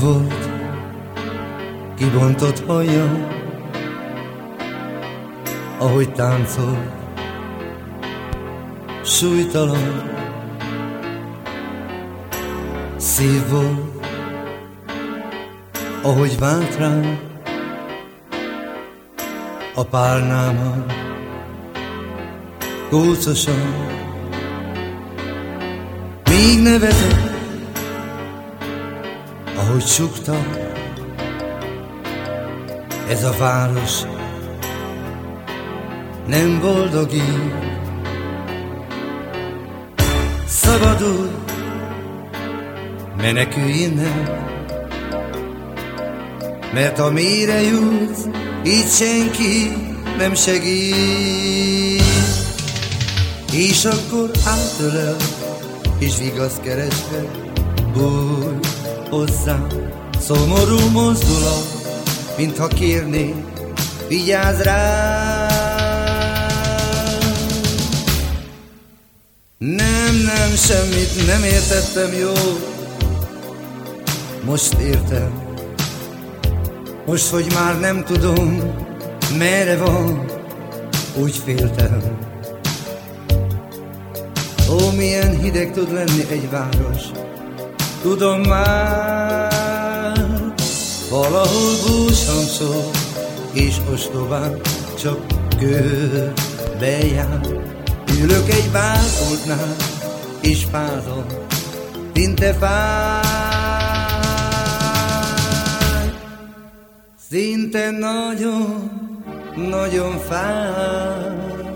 volt, kibontott hajja, ahogy táncol, súlytalan. Szív volt, ahogy vált rám, a pálnámon, kócosan. Míg nevetett, ahogy sukta, ez a város nem boldogít. Szabadul, menekülj innen, mert amire jutsz, így senki nem segít. És akkor átölel, és vigasz keresve, bújj hozzám, szomorú mozdulat, mintha kérné, vigyázz rá. Nem, nem, semmit nem értettem jó, most értem, most, hogy már nem tudom, merre van, úgy féltem. Ó, milyen hideg tud lenni egy város, tudom már, valahol búshamszol, és ostobán csak körbe jár. Ülök egy báfoltnál, és fázom, szinte fáj. Szinte nagyon, nagyon fáj.